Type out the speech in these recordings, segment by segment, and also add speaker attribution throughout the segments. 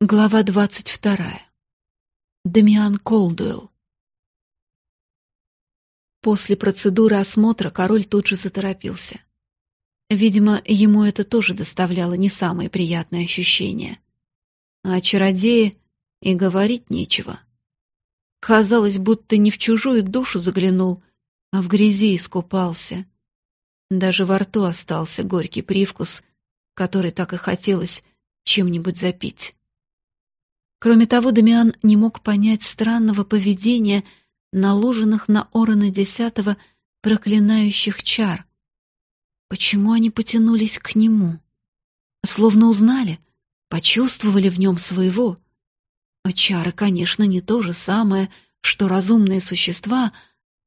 Speaker 1: Глава двадцать вторая. Дамиан Колдуэлл. После процедуры осмотра король тут же заторопился. Видимо, ему это тоже доставляло не самые приятные ощущения. А о чародее и говорить нечего. Казалось, будто не в чужую душу заглянул, а в грязи искупался. Даже во рту остался горький привкус, который так и хотелось чем-нибудь запить. Кроме того, Дамиан не мог понять странного поведения наложенных на Орена Десятого проклинающих чар. Почему они потянулись к нему? Словно узнали, почувствовали в нем своего. Чары, конечно, не то же самое, что разумные существа,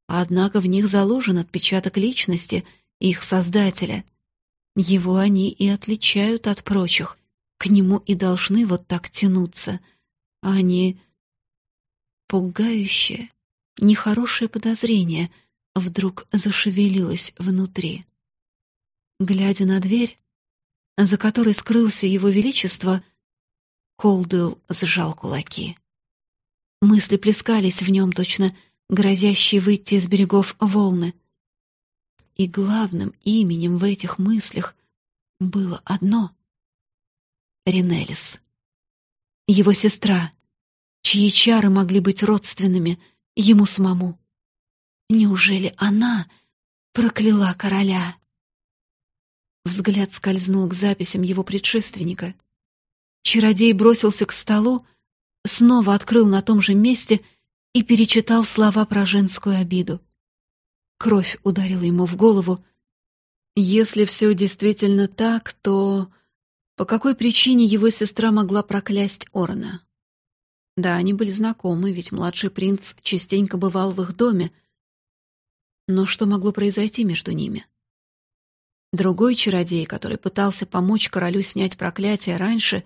Speaker 1: однако в них заложен отпечаток личности их создателя. Его они и отличают от прочих, к нему и должны вот так тянуться — а не пугающее, нехорошее подозрение вдруг зашевелилось внутри. Глядя на дверь, за которой скрылся его величество, Колдуэлл сжал кулаки. Мысли плескались в нем точно грозящие выйти из берегов волны. И главным именем в этих мыслях было одно — Ринелис его сестра, чьи чары могли быть родственными ему самому. Неужели она прокляла короля? Взгляд скользнул к записям его предшественника. Чародей бросился к столу, снова открыл на том же месте и перечитал слова про женскую обиду. Кровь ударила ему в голову. Если все действительно так, то по какой причине его сестра могла проклясть Орна? Да, они были знакомы, ведь младший принц частенько бывал в их доме. Но что могло произойти между ними? Другой чародей, который пытался помочь королю снять проклятие раньше,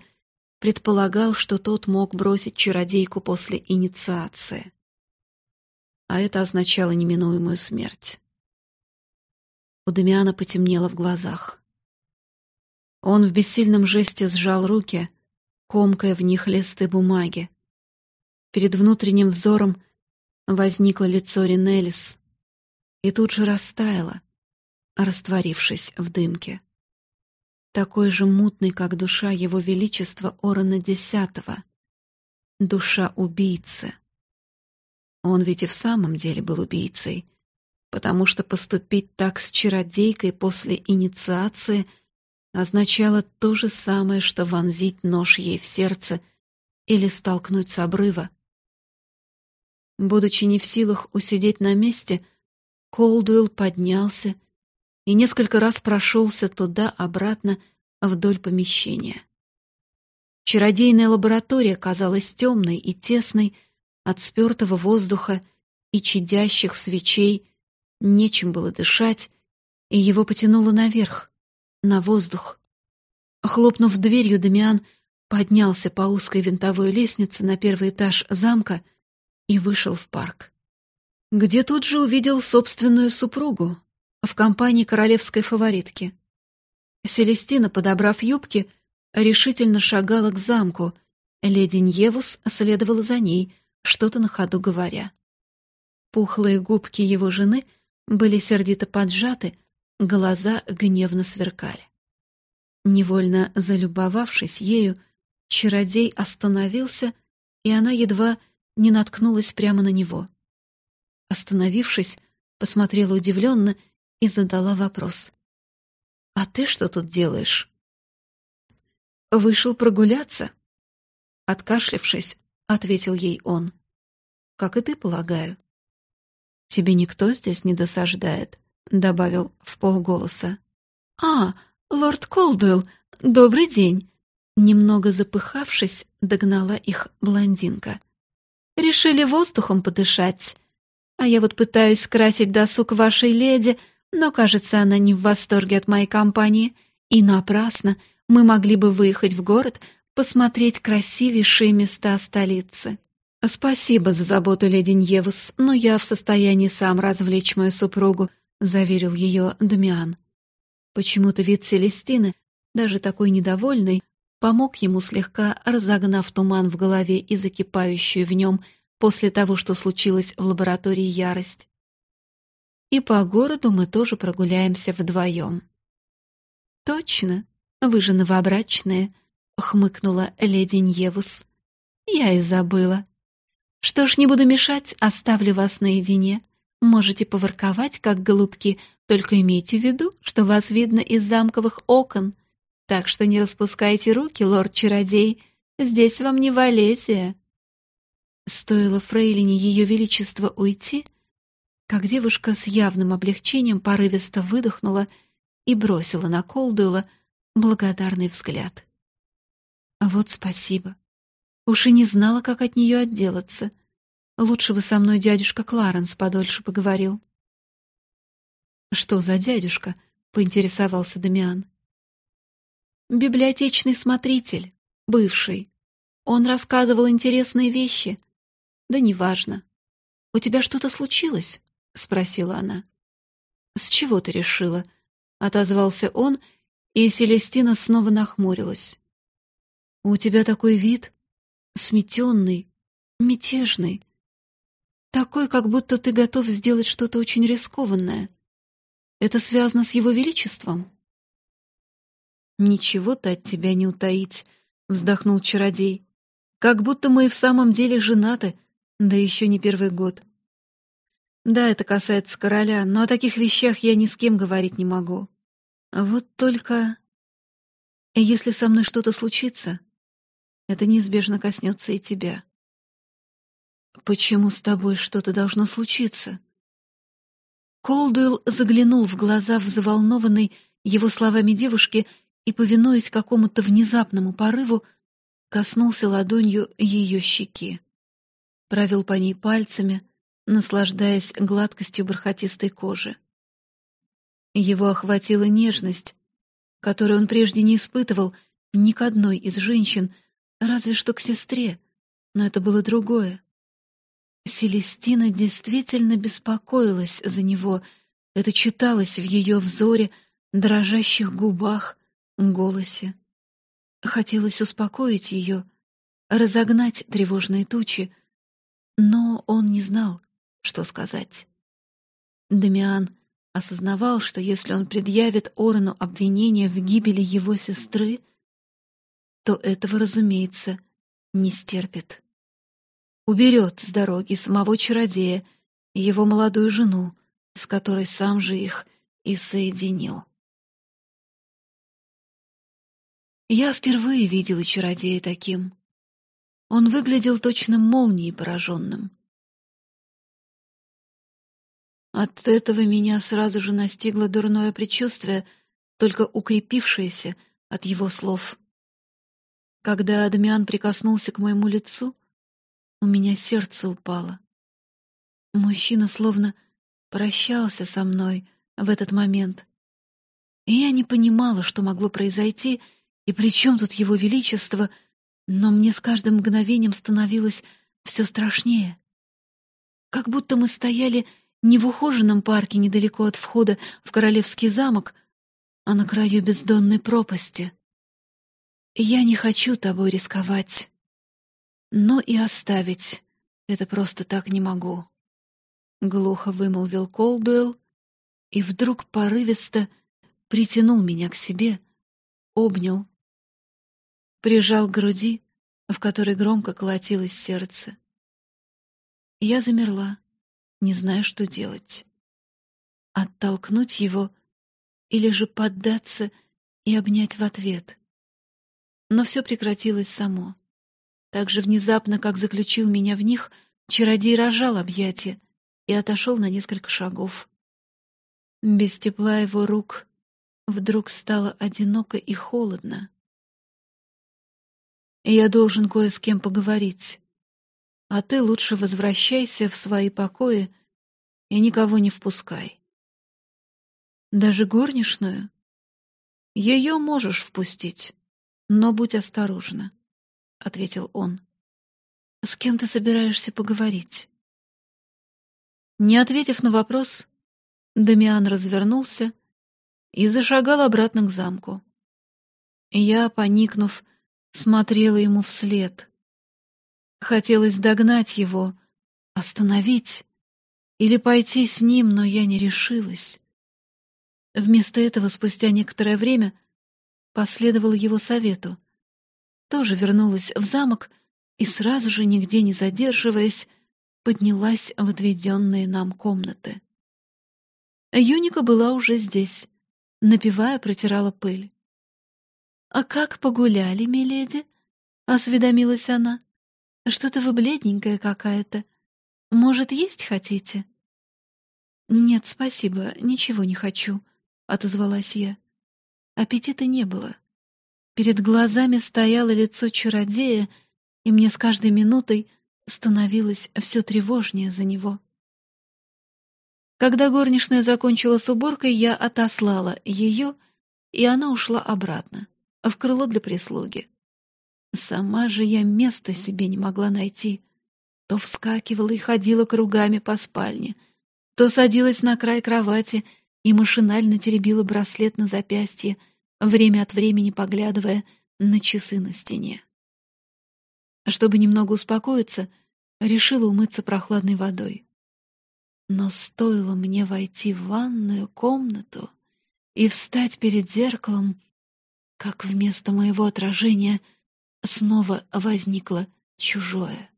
Speaker 1: предполагал, что тот мог бросить чародейку после инициации. А это означало неминуемую смерть. У Дамиана потемнело в глазах. Он в бессильном жесте сжал руки, комкая в них листы бумаги. Перед внутренним взором возникло лицо Ринелис и тут же растаяло, растворившись в дымке. Такой же мутный, как душа его величества Орона Десятого, душа убийцы. Он ведь и в самом деле был убийцей, потому что поступить так с чародейкой после инициации — означало то же самое, что вонзить нож ей в сердце или столкнуть с обрыва. Будучи не в силах усидеть на месте, Колдуэлл поднялся и несколько раз прошелся туда-обратно вдоль помещения. Чародейная лаборатория казалась темной и тесной, от спертого воздуха и чадящих свечей нечем было дышать, и его потянуло наверх, на воздух. Хлопнув дверью, Дамиан поднялся по узкой винтовой лестнице на первый этаж замка и вышел в парк. Где тут же увидел собственную супругу в компании королевской фаворитки. Селестина, подобрав юбки, решительно шагала к замку. Леди Ньевус следовала за ней, что-то на ходу говоря. Пухлые губки его жены были сердито поджаты, глаза гневно сверкали. Невольно залюбовавшись ею, чародей остановился, и она едва не наткнулась прямо на него. Остановившись, посмотрела удивленно и задала вопрос. «А ты что тут делаешь?» «Вышел прогуляться?» Откашлявшись, ответил ей он. «Как и ты, полагаю». «Тебе никто здесь не досаждает?» — добавил в полголоса. «А, лорд Колдуэлл, добрый день!» Немного запыхавшись, догнала их блондинка. «Решили воздухом подышать. А я вот пытаюсь скрасить досуг вашей леди, но, кажется, она не в восторге от моей компании. И напрасно мы могли бы выехать в город, посмотреть красивейшие места столицы». «Спасибо за заботу, леди Ньевус, но я в состоянии сам развлечь мою супругу», — заверил ее Дамиан. Почему-то вид Селестины, даже такой недовольный, помог ему слегка разогнав туман в голове и закипающую в нем после того, что случилось в лаборатории ярость. И по городу мы тоже прогуляемся вдвоем. «Точно, вы же новобрачные», — хмыкнула леди Ньевус. «Я и забыла. Что ж, не буду мешать, оставлю вас наедине. Можете поворковать, как голубки, только имейте в виду, что вас видно из замковых окон. Так что не распускайте руки, лорд-чародей, здесь вам не Валезия». Стоило фрейлине ее величества уйти, как девушка с явным облегчением порывисто выдохнула и бросила на Колдуэла благодарный взгляд. «Вот спасибо. Уж и не знала, как от нее отделаться. Лучше бы со мной дядюшка Кларенс подольше поговорил». «Что за дядюшка?» — поинтересовался Дамиан. «Библиотечный смотритель, бывший. Он рассказывал интересные вещи. Да неважно. У тебя что-то случилось?» — спросила она. «С чего ты решила?» — отозвался он, и Селестина снова нахмурилась. «У тебя такой вид, сметенный, мятежный, такой, как будто ты готов сделать что-то очень рискованное. Это связано с его величеством?» «Ничего-то от тебя не утаить», — вздохнул чародей. «Как будто мы и в самом деле женаты, да еще не первый год. Да, это касается короля, но о таких вещах я ни с кем говорить не могу. Вот только... Если со мной что-то случится, это неизбежно коснется и тебя. Почему с тобой что-то должно случиться? Колдуэлл заглянул в глаза взволнованной его словами девушки и, повинуясь какому-то внезапному порыву, коснулся ладонью ее щеки. Провел по ней пальцами, наслаждаясь гладкостью бархатистой кожи. Его охватила нежность, которую он прежде не испытывал ни к одной из женщин, разве что к сестре, но это было другое. Селестина действительно беспокоилась за него, это читалось в ее взоре, дрожащих губах, голосе. Хотелось успокоить ее, разогнать тревожные тучи, но он не знал, что сказать. Дамиан осознавал, что если он предъявит Орану обвинение в гибели его сестры, то этого, разумеется, не стерпит. Уберет с дороги самого чародея и его молодую жену, с которой сам же их и соединил. Я впервые видела чародея таким. Он выглядел точно молнией пораженным. От этого меня сразу же настигло дурное предчувствие, только укрепившееся от его слов. Когда Адмиан прикоснулся к моему лицу, у меня сердце упало. Мужчина словно прощался со мной в этот момент. И я не понимала, что могло произойти, и при чем тут его величество, но мне с каждым мгновением становилось все страшнее. Как будто мы стояли не в ухоженном парке недалеко от входа в королевский замок, а на краю бездонной пропасти. Я не хочу тобой рисковать, но и оставить это просто так не могу. Глухо вымолвил Колдуэлл и вдруг порывисто притянул меня к себе, обнял, прижал к груди, в которой громко колотилось сердце. Я замерла, не зная, что делать. Оттолкнуть его или же поддаться и обнять в ответ. Но все прекратилось само. Так же внезапно, как заключил меня в них, чародей рожал объятия и отошел на несколько шагов. Без тепла его рук вдруг стало одиноко и холодно. «Я должен кое с кем поговорить», а ты лучше возвращайся в свои покои и никого не впускай. Даже горничную? Ее можешь впустить, но будь осторожна, — ответил он. С кем ты собираешься поговорить? Не ответив на вопрос, Дамиан развернулся и зашагал обратно к замку. Я, поникнув, смотрела ему вслед. Хотелось догнать его, остановить или пойти с ним, но я не решилась. Вместо этого спустя некоторое время последовала его совету. Тоже вернулась в замок и сразу же, нигде не задерживаясь, поднялась в отведенные нам комнаты. Юника была уже здесь, напевая, протирала пыль. «А как погуляли, миледи?» — осведомилась она. «Что-то вы бледненькая какая-то. Может, есть хотите?» «Нет, спасибо, ничего не хочу», — отозвалась я. Аппетита не было. Перед глазами стояло лицо чародея, и мне с каждой минутой становилось все тревожнее за него. Когда горничная закончила с уборкой, я отослала ее, и она ушла обратно, в крыло для прислуги. Сама же я места себе не могла найти. То вскакивала и ходила кругами по спальне, то садилась на край кровати и машинально теребила браслет на запястье, время от времени поглядывая на часы на стене. Чтобы немного успокоиться, решила умыться прохладной водой. Но стоило мне войти в ванную комнату и встать перед зеркалом, как вместо моего отражения снова возникло чужое.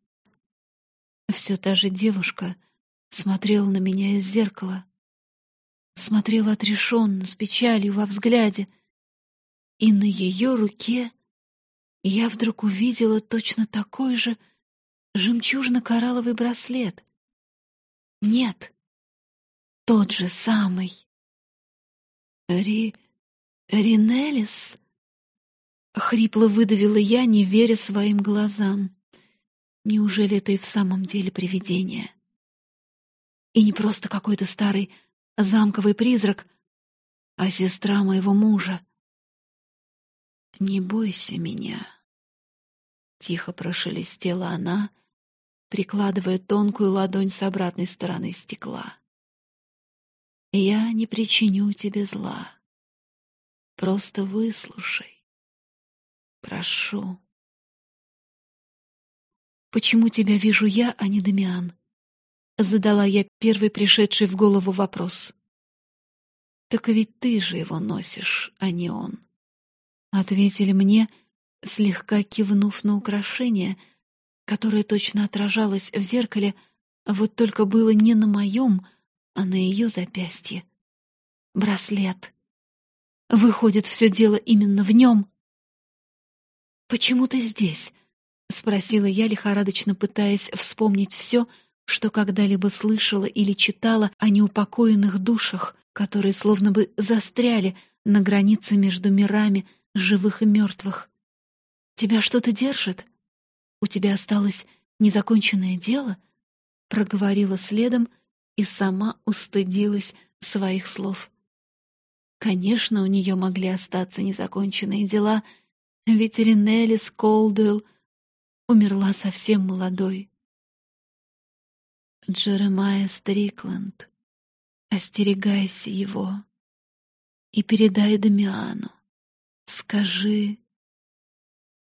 Speaker 1: Все та же девушка смотрела на меня из зеркала, смотрела отрешенно, с печалью во взгляде, и на ее руке я вдруг увидела точно такой же жемчужно-коралловый браслет. Нет, тот же самый. Ри... Ринелис? Хрипло выдавила я, не веря своим глазам. Неужели это и в самом деле привидение? И не просто какой-то старый замковый призрак, а сестра моего мужа. «Не бойся меня», — тихо прошелестела она, прикладывая тонкую ладонь с обратной стороны стекла. «Я не причиню тебе зла. Просто выслушай. Прошу». «Почему тебя вижу я, а не Дамиан?» Задала я первый пришедший в голову вопрос. «Так ведь ты же его носишь, а не он». Ответили мне, слегка кивнув на украшение, которое точно отражалось в зеркале, вот только было не на моем, а на ее запястье. Браслет. Выходит, все дело именно в нем. «Почему ты здесь?» — спросила я, лихорадочно пытаясь вспомнить все, что когда-либо слышала или читала о неупокоенных душах, которые словно бы застряли на границе между мирами живых и мертвых. «Тебя что-то держит? У тебя осталось незаконченное дело?» Проговорила следом и сама устыдилась своих слов. Конечно, у нее могли остаться незаконченные дела, ведь Ринелис Колдуэлл умерла совсем молодой. Джеремайя Стрикленд, остерегайся его и передай Дамиану. Скажи...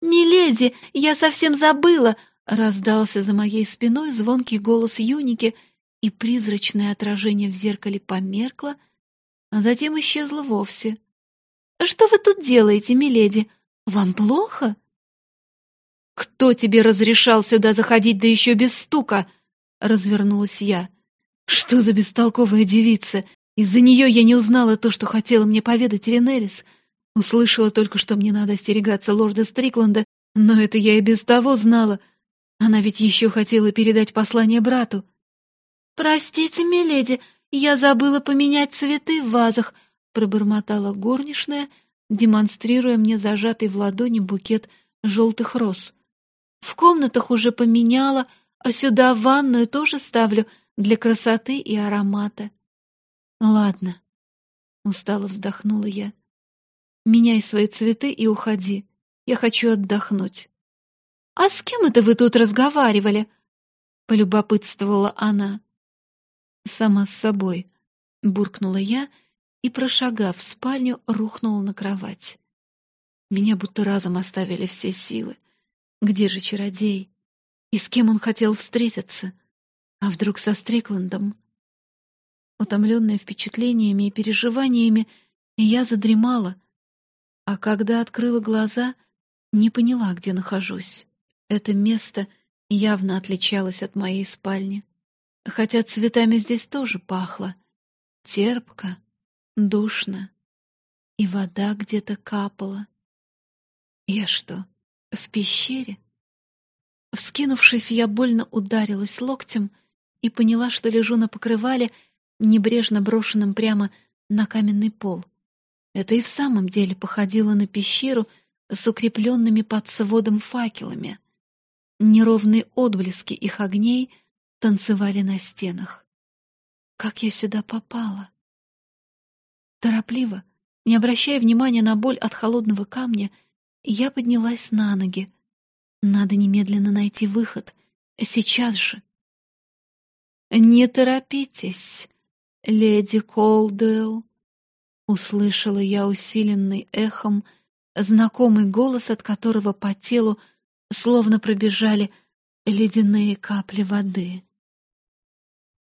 Speaker 1: «Миледи, я совсем забыла!» — раздался за моей спиной звонкий голос Юники, и призрачное отражение в зеркале померкло, а затем исчезло вовсе. «Что вы тут делаете, миледи? Вам плохо?» «Кто тебе разрешал сюда заходить, да еще без стука?» — развернулась я. «Что за бестолковая девица? Из-за нее я не узнала то, что хотела мне поведать Ренелис. Услышала только, что мне надо остерегаться лорда Стрикланда, но это я и без того знала. Она ведь еще хотела передать послание брату». «Простите, миледи, я забыла поменять цветы в вазах», — пробормотала горничная, демонстрируя мне зажатый в ладони букет желтых роз. «В комнатах уже поменяла, а сюда ванную тоже ставлю для красоты и аромата». «Ладно», — устало вздохнула я. «Меняй свои цветы и уходи. Я хочу отдохнуть». «А с кем это вы тут разговаривали?» — полюбопытствовала она. «Сама с собой», — буркнула я и, прошагав в спальню, рухнула на кровать. Меня будто разом оставили все силы. Где же чародей? И с кем он хотел встретиться? А вдруг со Стрикландом? Утомленная впечатлениями и переживаниями, я задремала, а когда открыла глаза, не поняла, где нахожусь. Это место явно отличалось от моей спальни, хотя цветами здесь тоже пахло. Терпко, душно, и вода где-то капала. Я что, в пещере? Вскинувшись, я больно ударилась локтем и поняла, что лежу на покрывале, небрежно брошенном прямо на каменный пол. Это и в самом деле походило на пещеру с укрепленными под сводом факелами. Неровные отблески их огней танцевали на стенах. Как я сюда попала? Торопливо, не обращая внимания на боль от холодного камня, я поднялась на ноги. Надо немедленно найти выход. Сейчас же. «Не торопитесь, леди Колдуэлл», — услышала я усиленный эхом знакомый голос, от которого по телу словно пробежали ледяные капли воды.